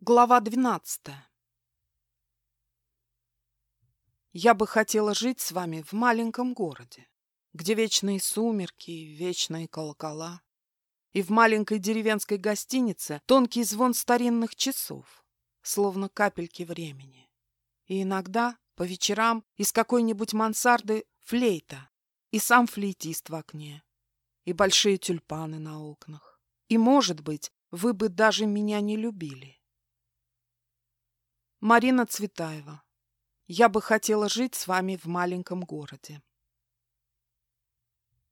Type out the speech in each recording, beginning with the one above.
Глава двенадцатая. Я бы хотела жить с вами в маленьком городе, где вечные сумерки и вечные колокола, и в маленькой деревенской гостинице тонкий звон старинных часов, словно капельки времени. И иногда, по вечерам, из какой-нибудь мансарды флейта, и сам флейтист в окне, и большие тюльпаны на окнах. И, может быть, вы бы даже меня не любили. Марина Цветаева. Я бы хотела жить с вами в маленьком городе.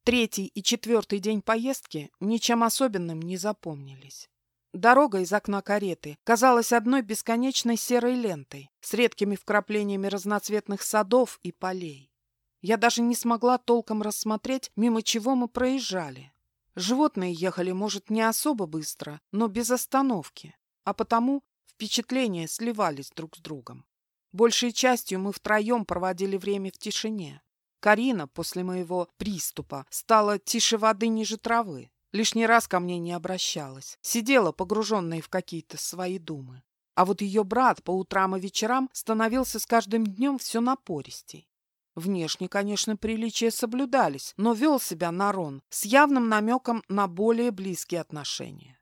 Третий и четвертый день поездки ничем особенным не запомнились. Дорога из окна кареты казалась одной бесконечной серой лентой с редкими вкраплениями разноцветных садов и полей. Я даже не смогла толком рассмотреть, мимо чего мы проезжали. Животные ехали, может, не особо быстро, но без остановки, а потому Впечатления сливались друг с другом. Большей частью мы втроем проводили время в тишине. Карина после моего приступа стала тише воды ниже травы. Лишний раз ко мне не обращалась. Сидела, погруженная в какие-то свои думы. А вот ее брат по утрам и вечерам становился с каждым днем все напористей. Внешне, конечно, приличия соблюдались, но вел себя Нарон с явным намеком на более близкие отношения.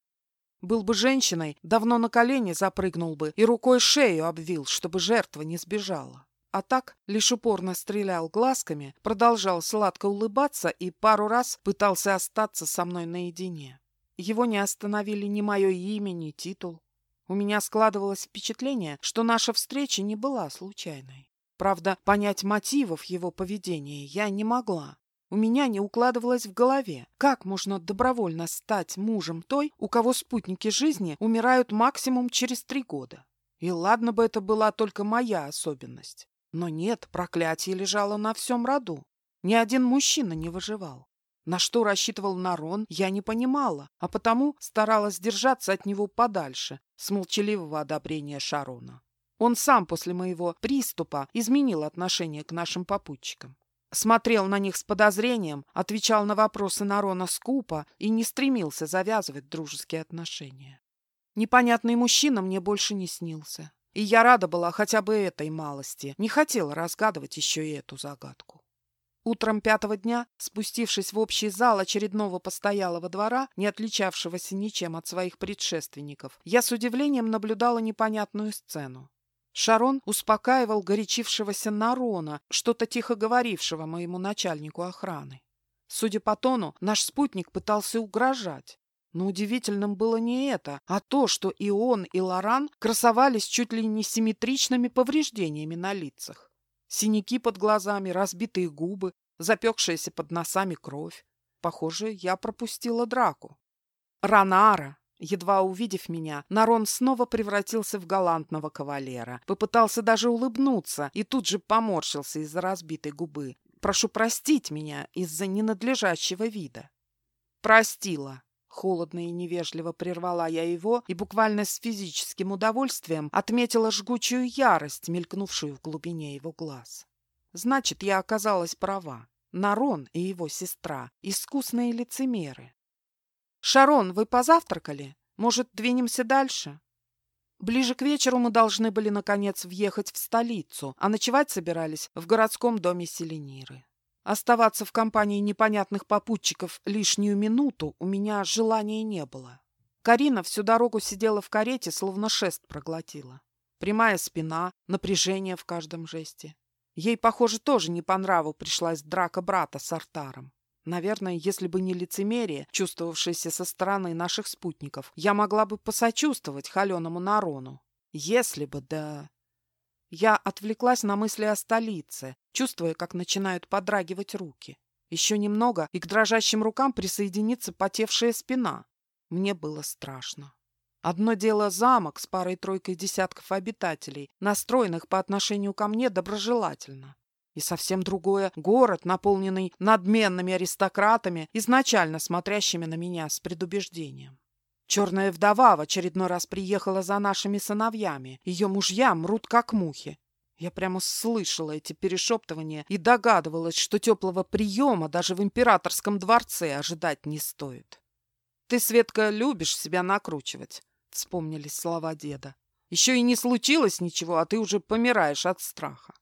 Был бы женщиной, давно на колени запрыгнул бы и рукой шею обвил, чтобы жертва не сбежала. А так лишь упорно стрелял глазками, продолжал сладко улыбаться и пару раз пытался остаться со мной наедине. Его не остановили ни мое имя, ни титул. У меня складывалось впечатление, что наша встреча не была случайной. Правда, понять мотивов его поведения я не могла. У меня не укладывалось в голове, как можно добровольно стать мужем той, у кого спутники жизни умирают максимум через три года. И ладно бы это была только моя особенность. Но нет, проклятие лежало на всем роду. Ни один мужчина не выживал. На что рассчитывал Нарон, я не понимала, а потому старалась держаться от него подальше, с молчаливого одобрения Шарона. Он сам после моего приступа изменил отношение к нашим попутчикам смотрел на них с подозрением, отвечал на вопросы Нарона скупо и не стремился завязывать дружеские отношения. Непонятный мужчина мне больше не снился. И я рада была хотя бы этой малости, не хотела разгадывать еще и эту загадку. Утром пятого дня, спустившись в общий зал очередного постоялого двора, не отличавшегося ничем от своих предшественников, я с удивлением наблюдала непонятную сцену. Шарон успокаивал горячившегося Нарона, что-то тихо говорившего моему начальнику охраны. Судя по тону, наш спутник пытался угрожать. Но удивительным было не это, а то, что и он, и Лоран красовались чуть ли не симметричными повреждениями на лицах. Синяки под глазами, разбитые губы, запекшаяся под носами кровь. Похоже, я пропустила драку. Ранара, Едва увидев меня, Нарон снова превратился в галантного кавалера. Попытался даже улыбнуться и тут же поморщился из-за разбитой губы. «Прошу простить меня из-за ненадлежащего вида». «Простила», Холодно и невежливо прервала я его и буквально с физическим удовольствием отметила жгучую ярость, мелькнувшую в глубине его глаз. Значит, я оказалась права. Нарон и его сестра — искусные лицемеры. «Шарон, вы позавтракали? Может, двинемся дальше?» Ближе к вечеру мы должны были, наконец, въехать в столицу, а ночевать собирались в городском доме Селениры. Оставаться в компании непонятных попутчиков лишнюю минуту у меня желания не было. Карина всю дорогу сидела в карете, словно шест проглотила. Прямая спина, напряжение в каждом жесте. Ей, похоже, тоже не по нраву пришлась драка брата с Артаром. Наверное, если бы не лицемерие, чувствовавшееся со стороны наших спутников, я могла бы посочувствовать холеному Нарону. Если бы, да... Я отвлеклась на мысли о столице, чувствуя, как начинают подрагивать руки. Еще немного, и к дрожащим рукам присоединится потевшая спина. Мне было страшно. Одно дело замок с парой-тройкой десятков обитателей, настроенных по отношению ко мне доброжелательно. И совсем другое — город, наполненный надменными аристократами, изначально смотрящими на меня с предубеждением. Черная вдова в очередной раз приехала за нашими сыновьями. Ее мужья мрут, как мухи. Я прямо слышала эти перешептывания и догадывалась, что теплого приема даже в императорском дворце ожидать не стоит. «Ты, Светка, любишь себя накручивать», — вспомнились слова деда. Еще и не случилось ничего, а ты уже помираешь от страха.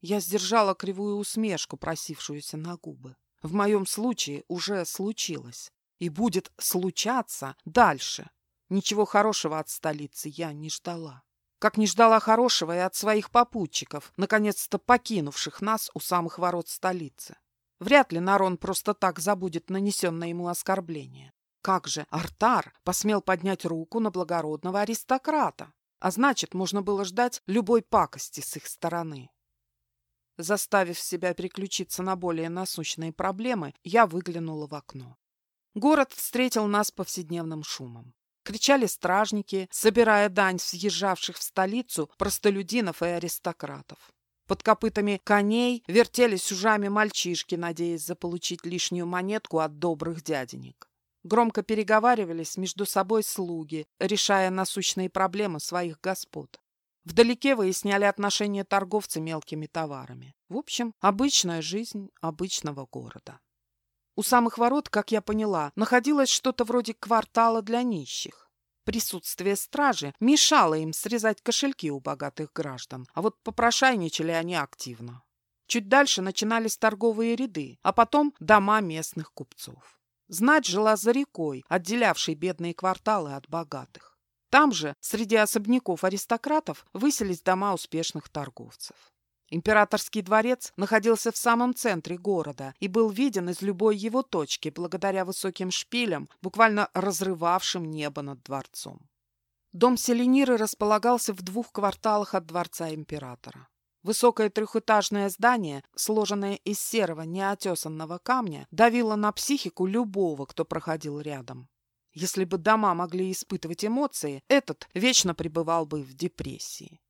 Я сдержала кривую усмешку, просившуюся на губы. В моем случае уже случилось. И будет случаться дальше. Ничего хорошего от столицы я не ждала. Как не ждала хорошего и от своих попутчиков, наконец-то покинувших нас у самых ворот столицы. Вряд ли Нарон просто так забудет нанесенное ему оскорбление. Как же Артар посмел поднять руку на благородного аристократа? А значит, можно было ждать любой пакости с их стороны. Заставив себя переключиться на более насущные проблемы, я выглянула в окно. Город встретил нас повседневным шумом. Кричали стражники, собирая дань съезжавших в столицу простолюдинов и аристократов. Под копытами коней вертелись ужами мальчишки, надеясь заполучить лишнюю монетку от добрых дяденек. Громко переговаривались между собой слуги, решая насущные проблемы своих господ. Вдалеке выясняли отношения торговцы мелкими товарами. В общем, обычная жизнь обычного города. У самых ворот, как я поняла, находилось что-то вроде квартала для нищих. Присутствие стражи мешало им срезать кошельки у богатых граждан, а вот попрошайничали они активно. Чуть дальше начинались торговые ряды, а потом дома местных купцов. Знать жила за рекой, отделявшей бедные кварталы от богатых. Там же, среди особняков аристократов, выселись дома успешных торговцев. Императорский дворец находился в самом центре города и был виден из любой его точки благодаря высоким шпилям, буквально разрывавшим небо над дворцом. Дом Селениры располагался в двух кварталах от дворца императора. Высокое трехэтажное здание, сложенное из серого неотесанного камня, давило на психику любого, кто проходил рядом. Если бы дома могли испытывать эмоции, этот вечно пребывал бы в депрессии.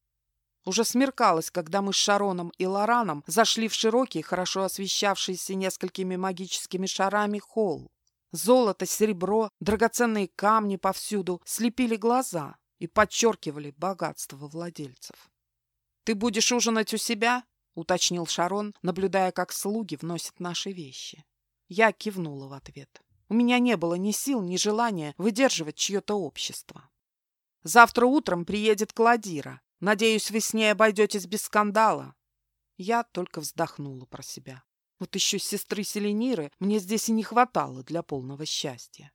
Уже смеркалось, когда мы с Шароном и Лораном зашли в широкий, хорошо освещавшийся несколькими магическими шарами холл. Золото, серебро, драгоценные камни повсюду слепили глаза и подчеркивали богатство владельцев. «Ты будешь ужинать у себя?» — уточнил Шарон, наблюдая, как слуги вносят наши вещи. Я кивнула в ответ. У меня не было ни сил, ни желания выдерживать чье-то общество. Завтра утром приедет Кладира. Надеюсь, вы с ней обойдетесь без скандала. Я только вздохнула про себя. Вот еще сестры Селениры мне здесь и не хватало для полного счастья.